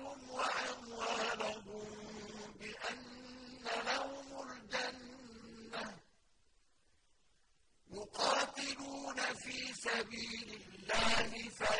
أموالهم وأموالهم بأن لهم الجنة. يقاتلون في سبيل الله فلا